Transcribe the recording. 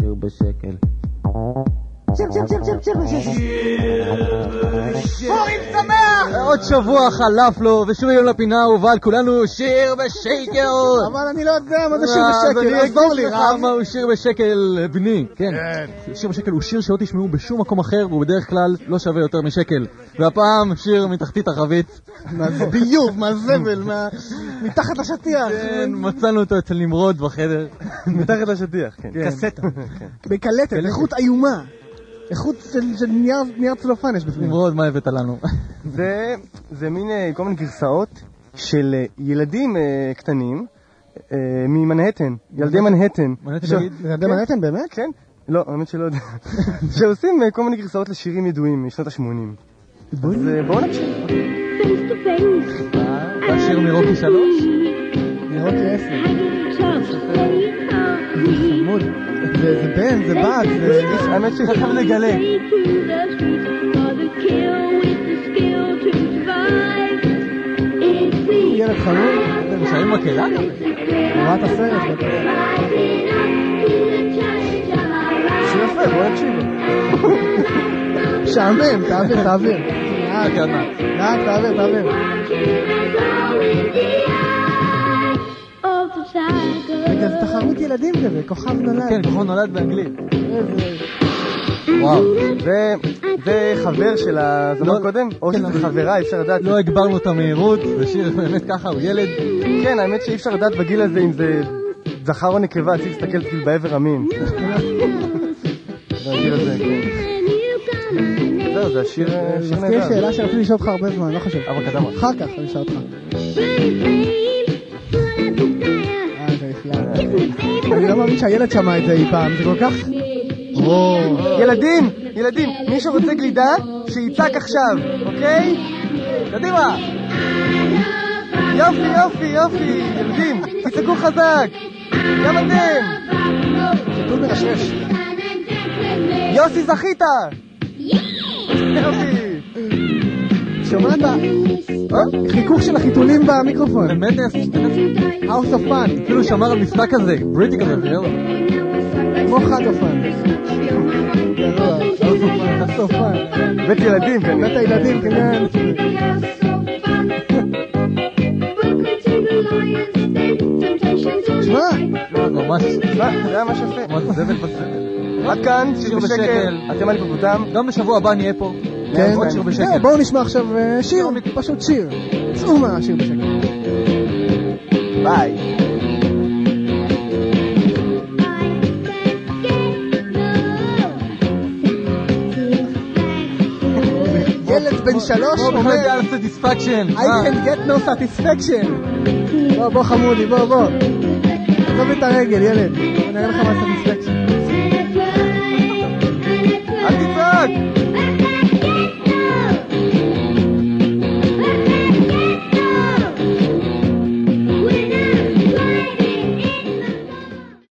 שיר בשקל. פורים שמח! עוד שבוע חלף לו, ושוב יום לפינה האהובה על כולנו, שיר בשקל! אבל אני לא יודע מה זה שיר אז בשקל, אני עזור לי, רב. מהו שיר בשקל, בני, כן. שיר בשקל הוא שיר שלא תשמעו בשום מקום אחר, והוא בדרך כלל לא שווה יותר משקל. והפעם שיר מתחתית החבית. מהביוב, מהזבל, מה- מתחת לשטיח. כן, מצאנו אותו אצל נמרוד בחדר. מתחת לשטיח, כן. כן. קסטה. בקלטת, איכות איומה. איכות של- של נייר- נייר צלופן יש בפנים. נמרוד, מה הבאת לנו? זה, זה מין אה, כל מיני גרסאות של אה, ילדים אה, קטנים ממנהטן, ילדי מנהטן. ילדי מנהטן באמת? כן? לא, האמת שלא יודע. שעושים כל מיני גרסאות לשירים ידועים משנות ה-80. אז בואו נקשיב. והשיר מרוקי שלוש? לי עשר. חמוד. זה זה בן, זה בת, זה... האמת שתכף נגלה. ילד חמוד. הם שרים מקהלה? ראה את הסרט. שיר יפה, בואו נקשיב. משעמם, תעביר, תעביר. לאט. לאט, תעביר, תעביר. זה תחרות ילדים כזה, כוכב נולד. כן, כוכב נולד באנגלית. וואו. זה- חבר של הזמר לא, הקודם? או כן, שזה חברה, אי אפשר לדעת. לא הגברנו את המהירות, זה שיר באמת ככה, הוא ילד. כן, האמת שאי אפשר לדעת בגיל הזה אם זה זכר או נקבה, צריך להסתכל כאילו בעבר המין. כן. זהו, זה השיר אה, זה שיר מזכיר נהדר. שאלה שרציתי לשאול אותך הרבה זמן, לא חשוב. אבא קדמה. אחר כך אני אשאל אותך. מאמין שהילד שמע את זה אי פעם, זה כל כך... ילדים, ילדים, מי שרוצה גלידה, שיצעק עכשיו, אוקיי? קדימה! יופי, יופי, יופי, ילדים, תצעקו חזק! גם אתם! יוסי זכית! יופי! שומעת? חיכוך של החיתולים במיקרופון. באמת House of Fun. אפילו שמר על מבטא כזה, בריטי כזה, זהו. כמו חג אופן. גרוע. House of Fun. בית ילדים, כן. בית הילדים, כן. שמע, לא, ממש, מה, זה היה ממש יפה. ממש זבל בסבל. עד כאן, שיר בשקל, בשקל. אתם הליפופוטם. גם בשבוע הבא נהיה פה. כן, עוד שיר בשקל. זהו, בואו נשמע עכשיו אה, שיר, פשוט שיר. צאו מהשיר בשקל. ביי. בן שלוש אומר, על. I can get no satisfaction. בוא, בוא חמודי, בוא, בוא. עזוב את הרגל, ילד. בוא נראה לך מה satisfaction.